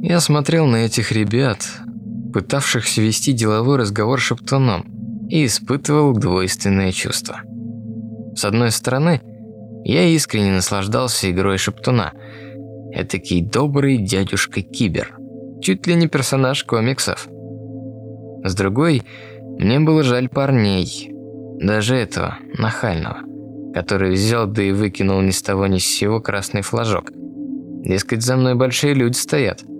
Я смотрел на этих ребят, пытавшихся вести деловой разговор шептуном, и испытывал двойственное чувство. С одной стороны, я искренне наслаждался игрой шептуна. Этакий добрый дядюшка Кибер, чуть ли не персонаж комиксов. С другой, мне было жаль парней, даже этого, нахального, который взял да и выкинул ни с того ни с сего красный флажок. Дескать, за мной большие люди стоят –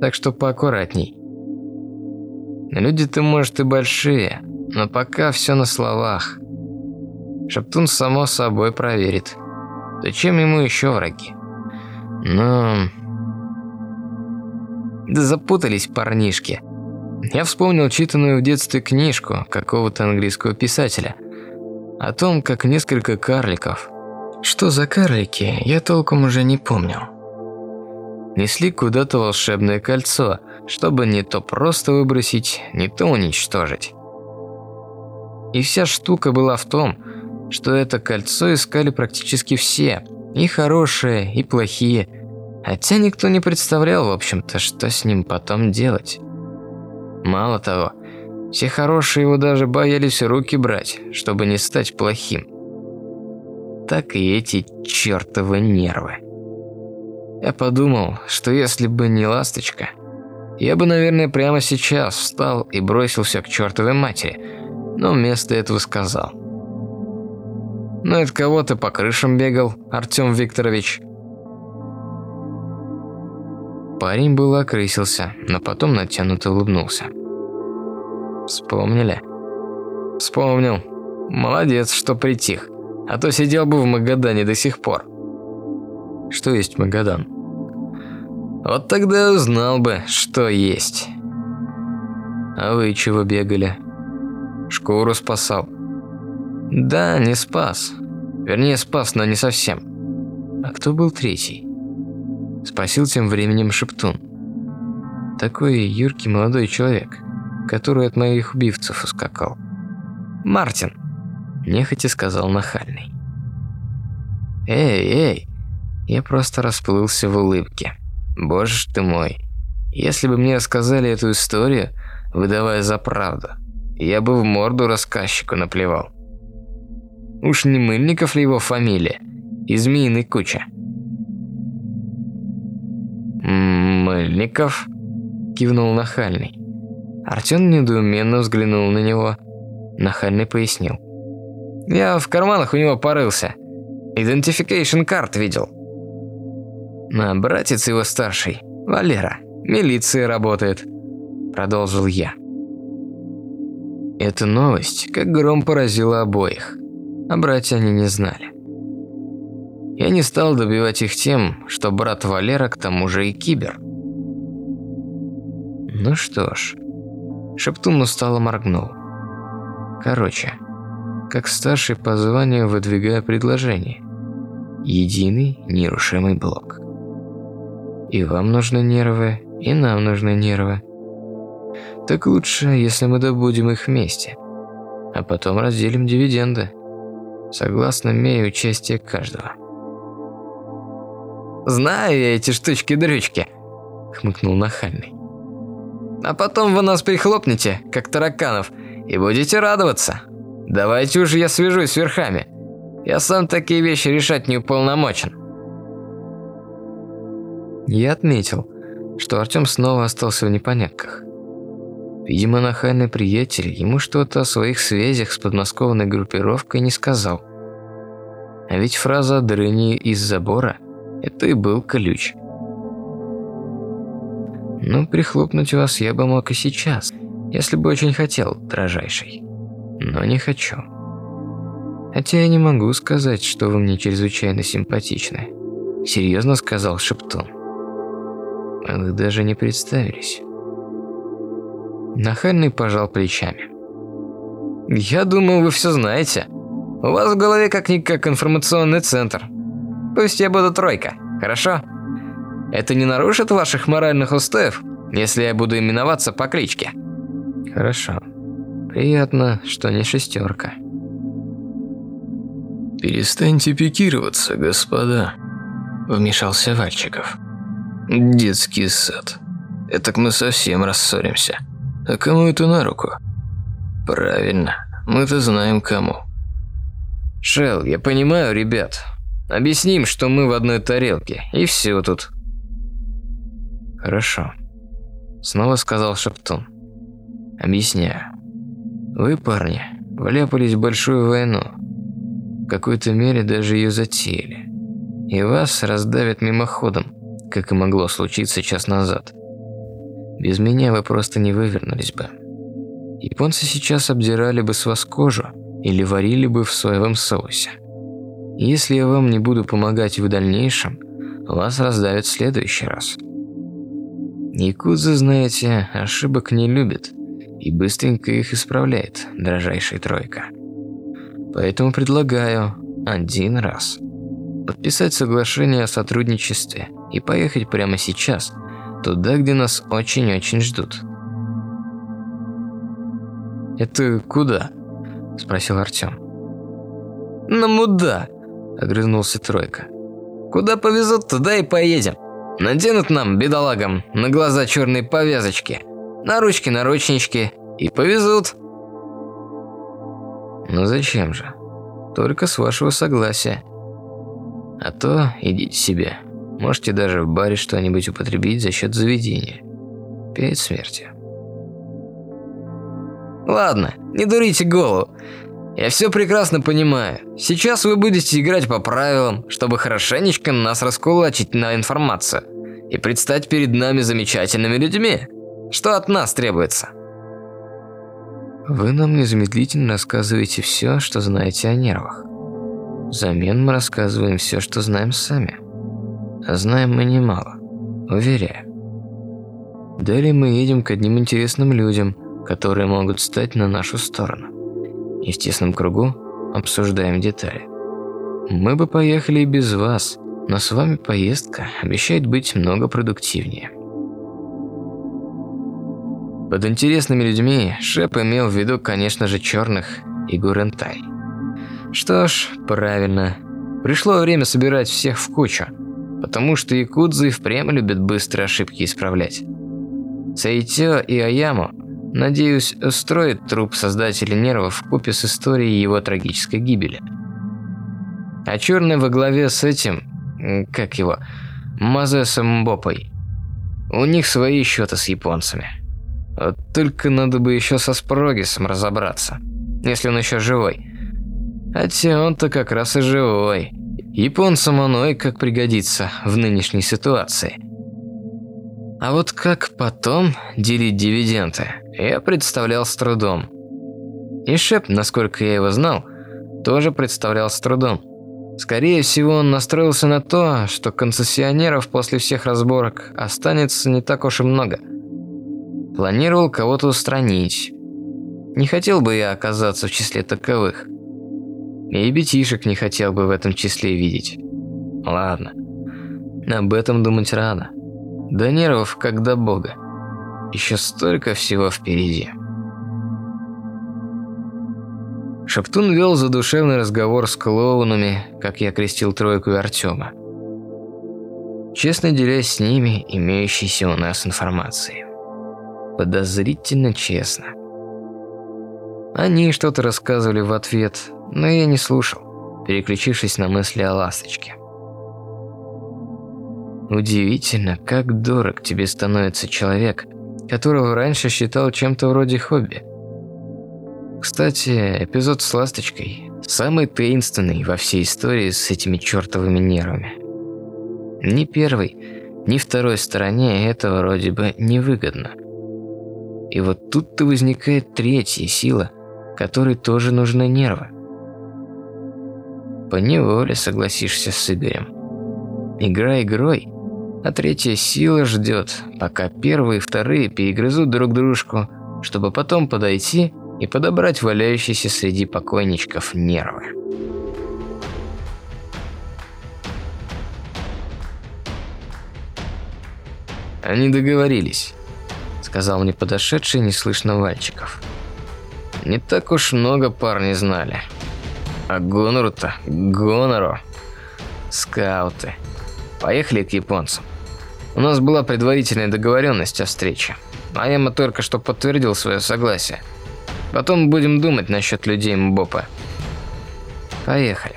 так что поаккуратней. Люди-то, может, и большие, но пока все на словах. Шептун само собой проверит. Зачем ему еще враги? Но... Да запутались парнишки. Я вспомнил читанную в детстве книжку какого-то английского писателя о том, как несколько карликов. Что за карлики, я толком уже не помнил несли куда-то волшебное кольцо, чтобы не то просто выбросить, не то уничтожить. И вся штука была в том, что это кольцо искали практически все, и хорошие, и плохие, хотя никто не представлял, в общем-то, что с ним потом делать. Мало того, все хорошие его даже боялись руки брать, чтобы не стать плохим. Так и эти чертовы нервы. Я подумал, что если бы не ласточка, я бы, наверное, прямо сейчас встал и бросил все к чертовой матери, но вместо этого сказал. «Ну, это кого ты по крышам бегал, Артем Викторович?» Парень был окрысился, но потом натянуто улыбнулся. «Вспомнили?» «Вспомнил. Молодец, что притих, а то сидел бы в Магадане до сих пор». «Что есть Магадан?» Вот тогда узнал бы, что есть. А вы чего бегали? Шкуру спасал. Да, не спас. Вернее, спас, но не совсем. А кто был третий? Спасил тем временем Шептун. Такой юркий молодой человек, который от моих убивцев ускакал. Мартин, нехотя сказал нахальный. Эй, эй, я просто расплылся в улыбке. Боже ты мой, если бы мне рассказали эту историю, выдавая за правду, я бы в морду рассказчику наплевал. Уж не Мыльников ли его фамилия? И змеиный куча. «Мыльников?» – кивнул Нахальный. Артем недоуменно взглянул на него. Нахальный пояснил. «Я в карманах у него порылся. Идентификейшн карт видел. А братец его старший, Валера, милиция работает, продолжил я. Эта новость, как гром поразила обоих, а братья они не знали. Я не стал добивать их тем, что брат Валера к тому же и кибер. Ну что ж, Шептун устало моргнул. Короче, как старший по званию выдвигаю предложение. Единый нерушимый блок. И вам нужны нервы, и нам нужны нервы. Так лучше, если мы добудем их вместе, а потом разделим дивиденды, согласно мере участия каждого. «Знаю я эти штучки-дрючки», – хмыкнул нахальный. «А потом вы нас прихлопнете, как тараканов, и будете радоваться. Давайте уже я свяжусь с верхами. Я сам такие вещи решать не уполномочен». Я отметил, что Артем снова остался в непонятках. Видимо, нахальный приятель ему что-то о своих связях с подмосковной группировкой не сказал. А ведь фраза о дрыне из забора – это и был ключ. Ну, прихлопнуть вас я бы мог и сейчас, если бы очень хотел, дрожайший. Но не хочу. Хотя я не могу сказать, что вы мне чрезвычайно симпатичны. Серьезно сказал Шептун. Вы даже не представились. Нахальный пожал плечами. «Я думал, вы все знаете. У вас в голове как-никак информационный центр. Пусть я буду тройка, хорошо? Это не нарушит ваших моральных устоев, если я буду именоваться по кличке?» «Хорошо. Приятно, что не шестерка». «Перестаньте пикироваться, господа», – вмешался Вальчиков. «Детский сад. Этак мы совсем рассоримся. А кому это на руку?» «Правильно, мы-то знаем кому». «Шел, я понимаю, ребят. Объясним, что мы в одной тарелке, и все тут». «Хорошо», – снова сказал Шептун. «Объясняю. Вы, парни, вляпались в большую войну. В какой-то мере даже ее затеяли. И вас раздавят мимоходом, как и могло случиться час назад. Без меня вы просто не вывернулись бы. Японцы сейчас обдирали бы с вас кожу или варили бы в соевом соусе. Если я вам не буду помогать в дальнейшем, вас раздавят в следующий раз. Якудза, знаете, ошибок не любит и быстренько их исправляет, дрожайшая тройка. Поэтому предлагаю один раз подписать соглашение о сотрудничестве и поехать прямо сейчас, туда, где нас очень-очень ждут. «Это куда?» – спросил Артем. «На муда!» – огрызнулся Тройка. «Куда повезут, туда и поедем. Наденут нам, бедолагам, на глаза черные повязочки, на ручки наручнички и повезут». «Ну зачем же? Только с вашего согласия. А то идите себе. Можете даже в баре что-нибудь употребить за счет заведения. Перед смертью». Ладно, не дурите голову. Я все прекрасно понимаю. Сейчас вы будете играть по правилам, чтобы хорошенечко нас раскулачить на информацию и предстать перед нами замечательными людьми. Что от нас требуется? Вы нам незамедлительно рассказываете все, что знаете о нервах. Взамен мы рассказываем все, что знаем сами. А знаем мы немало, уверяю. Далее мы едем к одним интересным людям – которые могут стать на нашу сторону. И в тесном кругу обсуждаем детали. Мы бы поехали и без вас, но с вами поездка обещает быть много продуктивнее. Под интересными людьми Шеп имел в виду, конечно же, черных и Гурентай. Что ж, правильно. Пришло время собирать всех в кучу, потому что якудзы впрямь любят быстрые ошибки исправлять. Сайдзё и Аяму Надеюсь, строит труп создателя нервов в купе с историей его трагической гибели. А черный во главе с этим, как его, Мазесом Бопой. У них свои счеты с японцами. Вот только надо бы еще со Спрогисом разобраться, если он еще живой. Хотя он-то как раз и живой. Японцам оно и как пригодится в нынешней ситуации. А вот как потом делить дивиденды, я представлял с трудом. И Шеп, насколько я его знал, тоже представлял с трудом. Скорее всего, он настроился на то, что концессионеров после всех разборок останется не так уж и много. Планировал кого-то устранить. Не хотел бы я оказаться в числе таковых. И бетишек не хотел бы в этом числе видеть. Ладно, об этом думать рано. До нервов, как до бога. Еще столько всего впереди. Шептун вел задушевный разговор с клоунами, как я крестил тройку и Артема. Честно делясь с ними имеющейся у нас информацией. Подозрительно честно. Они что-то рассказывали в ответ, но я не слушал, переключившись на мысли о ласточке. Удивительно, как дорог тебе становится человек, которого раньше считал чем-то вроде хобби. Кстати, эпизод с ласточкой самый таинственный во всей истории с этими чертовыми нервами. Ни первой, ни второй стороне это вроде бы невыгодно. И вот тут-то возникает третья сила, которой тоже нужны нервы. По неволе согласишься с Игорем. Игра игрой, а третья сила ждет, пока первые и вторые перегрызут друг дружку, чтобы потом подойти и подобрать валяющиеся среди покойничков нервы. Они договорились, сказал мне подошедший неслышно Вальчиков. Не так уж много парней знали. А гонору-то, гонору. Скауты. Поехали к японцам. У нас была предварительная договоренность о встрече. А Яма только что подтвердил свое согласие. Потом будем думать насчет людей Мбопа. Поехали.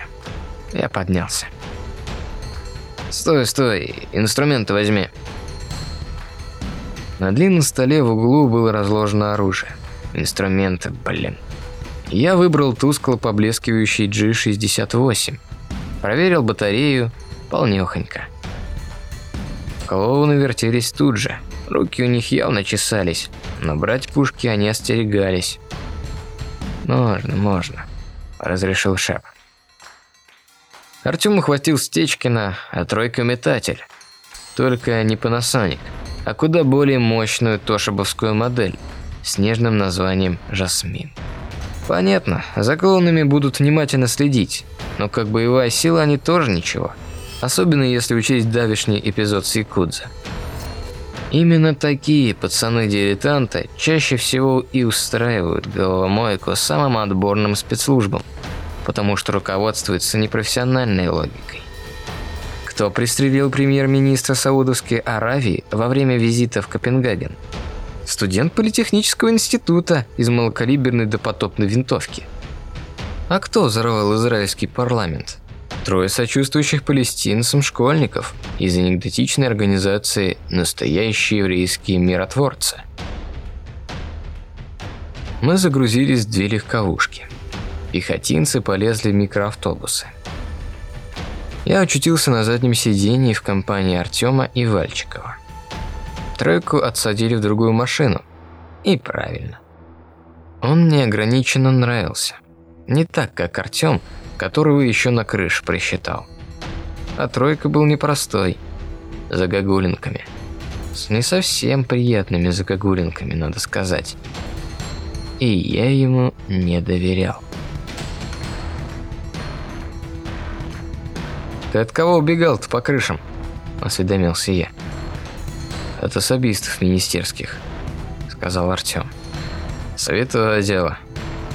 Я поднялся. Стой, стой, инструменты возьми. На длинном столе в углу было разложено оружие. Инструменты, блин. Я выбрал тускло поблескивающий G68. Проверил батарею, полнёхонько. Клоуны вертелись тут же. Руки у них явно чесались, но брать пушки они остерегались. «Можно, можно», – разрешил Шеп. Артем ухватил Стечкина, а тройка метатель. Только не Panasonic а куда более мощную тошибовскую модель с нежным названием «Жасмин». Понятно, за клонами будут внимательно следить, но как боевая сила они тоже ничего. Особенно если учесть давишний эпизод с Якудза. Именно такие пацаны-дилетанты чаще всего и устраивают головомойку самым отборным спецслужбам, потому что руководствуются непрофессиональной логикой кто пристрелил премьер-министра Саудовской Аравии во время визита в Копенгаген. Студент политехнического института из малокалиберной допотопной винтовки. А кто взорвал израильский парламент? Трое сочувствующих палестинцам школьников из анекдотичной организации «Настоящие еврейские миротворцы». Мы загрузились в две легковушки. Пехотинцы полезли в микроавтобусы я очутился на заднем сидении в компании Артема и Вальчикова. Тройку отсадили в другую машину. И правильно. Он мне ограниченно нравился. Не так, как Артем, которого еще на крыше просчитал. А тройка был непростой, загогулинками. С не совсем приятными загогулинками, надо сказать. И я ему не доверял. «Ты от кого убегал-то по крышам?» – осведомился я. «От особистов министерских», – сказал Артем. «Советовое дело.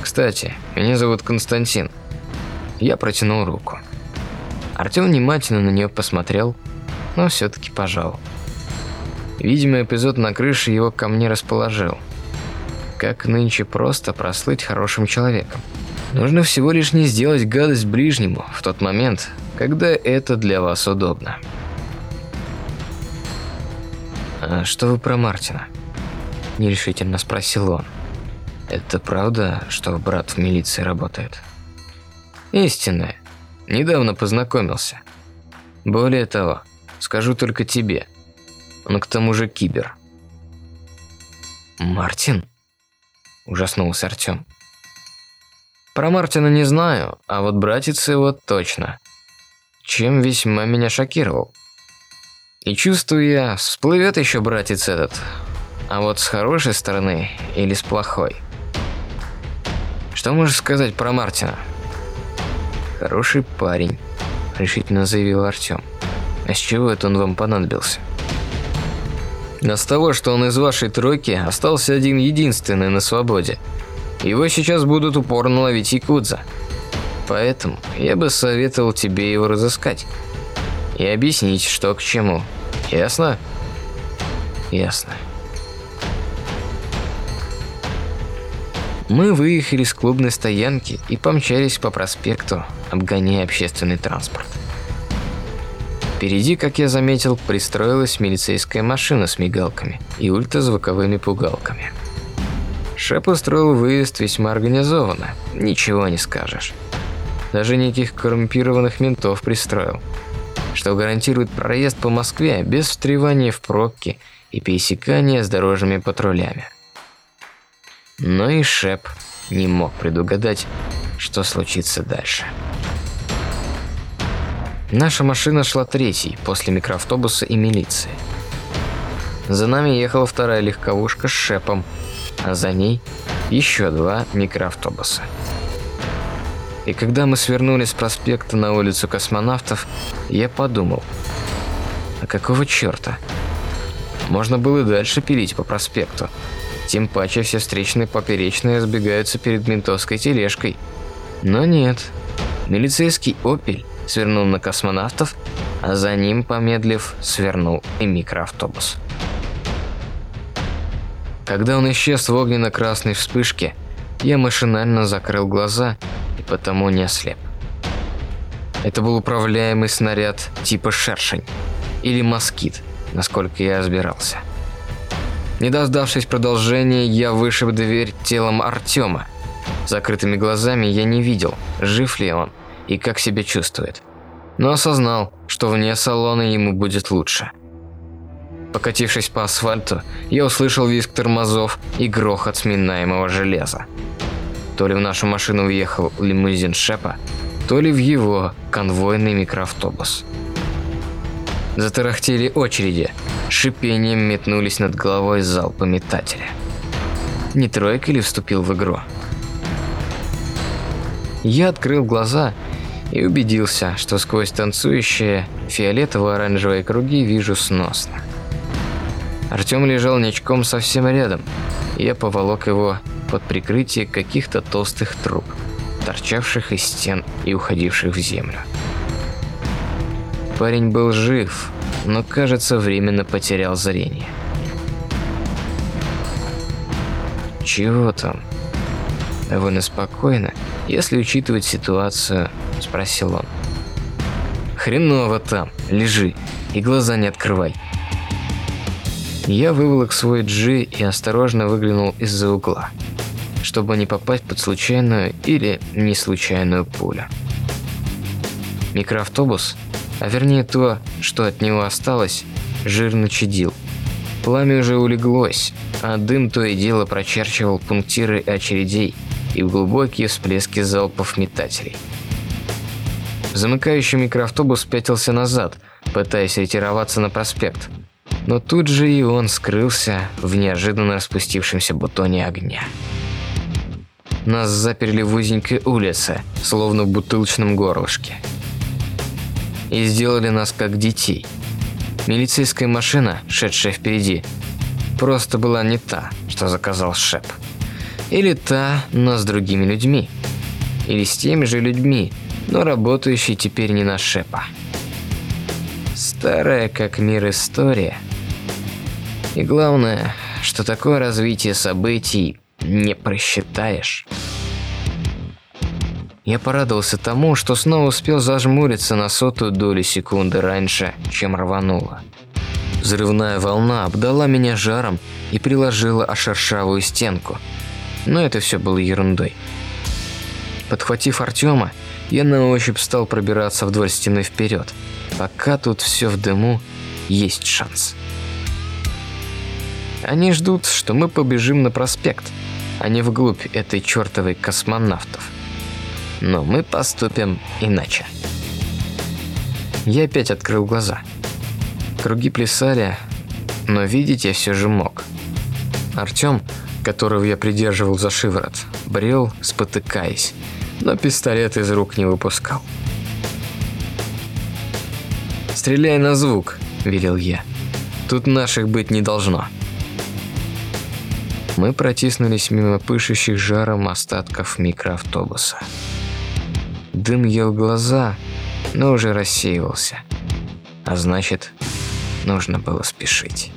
Кстати, меня зовут Константин». Я протянул руку. Артем внимательно на нее посмотрел, но все-таки пожал. Видимо, эпизод на крыше его ко мне расположил. Как нынче просто прослыть хорошим человеком. Нужно всего лишь не сделать гадость ближнему в тот момент, когда это для вас удобно. «А что вы про Мартина?» – нерешительно спросил он. «Это правда, что брат в милиции работает?» «Истинное. Недавно познакомился. Более того, скажу только тебе. Он к тому же кибер». «Мартин?» – ужаснулся Артем. «Про Мартина не знаю, а вот братец его точно чем весьма меня шокировал. И чувствую я, всплывет еще братец этот, а вот с хорошей стороны или с плохой. Что можешь сказать про Мартина? Хороший парень, решительно заявил Артем. А с чего это он вам понадобился? А с того, что он из вашей тройки остался один единственный на свободе. Его сейчас будут упорно ловить якудза. Поэтому я бы советовал тебе его разыскать и объяснить, что к чему. Ясно? Ясно. Мы выехали с клубной стоянки и помчались по проспекту, обгоняя общественный транспорт. Впереди, как я заметил, пристроилась милицейская машина с мигалками и ультразвуковыми пугалками. Шеп устроил выезд весьма организованно, ничего не скажешь даже неких коррумпированных ментов пристроил, что гарантирует проезд по Москве без встревания в пробки и пересекания с дорожными патрулями. Но и Шеп не мог предугадать, что случится дальше. Наша машина шла третьей после микроавтобуса и милиции. За нами ехала вторая легковушка с шепом, а за ней еще два микроавтобуса. И когда мы свернули с проспекта на улицу космонавтов, я подумал, а какого черта? Можно было и дальше пилить по проспекту. Тем паче все встречные поперечные сбегаются перед ментовской тележкой. Но нет. Милицейский «Опель» свернул на космонавтов, а за ним, помедлив, свернул и микроавтобус. Когда он исчез в огненно-красной вспышке, я машинально закрыл глаза потому не ослеп. Это был управляемый снаряд типа «Шершень» или «Москит», насколько я разбирался. Не дождавшись продолжения, я вышиб дверь телом Артема. Закрытыми глазами я не видел, жив ли он и как себя чувствует. Но осознал, что вне салона ему будет лучше – Покатившись по асфальту, я услышал визг тормозов и грохот сминаемого железа. То ли в нашу машину въехал лимузин Шепа, то ли в его конвойный микроавтобус. Затарахтели очереди, шипением метнулись над головой залпы метателя. Не тройка ли вступил в игру? Я открыл глаза и убедился, что сквозь танцующие фиолетово-оранжевые круги вижу сносно. Артем лежал ничком совсем рядом. Я поволок его под прикрытие каких-то толстых труб, торчавших из стен и уходивших в землю. Парень был жив, но, кажется, временно потерял зрение. «Чего там?» «Довольно спокойно, если учитывать ситуацию», – спросил он. «Хреново там, лежи и глаза не открывай», я выволок свой G и осторожно выглянул из-за угла, чтобы не попасть под случайную или не случайную пулю. Микроавтобус, а вернее то, что от него осталось, жирно чадил. Пламя уже улеглось, а дым то и дело прочерчивал пунктиры очередей и глубокие всплески залпов метателей. Замыкающий микроавтобус пятился назад, пытаясь ретироваться на проспект – но тут же и он скрылся в неожиданно распустившемся бутоне огня. Нас заперли в узенькой улице, словно в бутылочном горлышке. И сделали нас как детей. Милицейская машина, шедшая впереди, просто была не та, что заказал Шеп. Или та, но с другими людьми. Или с теми же людьми, но работающей теперь не на Шепа. Старая как мир история – и главное, что такое развитие событий не просчитаешь. Я порадовался тому, что снова успел зажмуриться на сотую долю секунды раньше, чем рвануло. Взрывная волна обдала меня жаром и приложила о шершавую стенку. Но это все было ерундой. Подхватив Артема, я на ощупь стал пробираться вдоль стены вперед. Пока тут все в дыму, есть шанс. Они ждут, что мы побежим на проспект, а не вглубь этой чертовой космонавтов. Но мы поступим иначе. Я опять открыл глаза. Круги плясали, но видеть я все же мог. Артем, которого я придерживал за шиворот, брел, спотыкаясь, но пистолет из рук не выпускал. «Стреляй на звук», – велел я. «Тут наших быть не должно». Мы протиснулись мимо пышущих жаром остатков микроавтобуса. Дым ел глаза, но уже рассеивался. А значит, нужно было спешить.